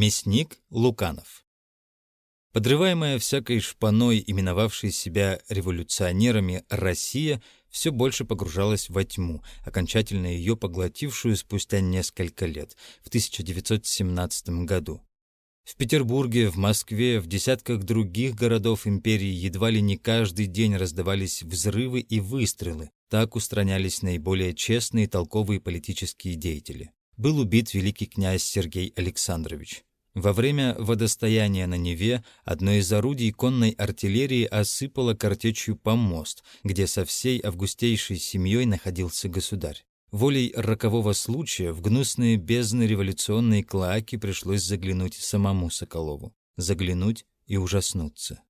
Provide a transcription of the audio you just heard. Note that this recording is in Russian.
Мясник Луканов. Подрываемая всякой шпаной, именовавшей себя революционерами, Россия все больше погружалась во тьму, окончательно ее поглотившую спустя несколько лет, в 1917 году. В Петербурге, в Москве, в десятках других городов империи едва ли не каждый день раздавались взрывы и выстрелы. Так устранялись наиболее честные и толковые политические деятели. Был убит великий князь Сергей Александрович. Во время водостояния на Неве одно из орудий конной артиллерии осыпало картечью помост, где со всей августейшей семьей находился государь. Волей рокового случая в гнусные бездны революционной клоаки пришлось заглянуть самому Соколову. Заглянуть и ужаснуться.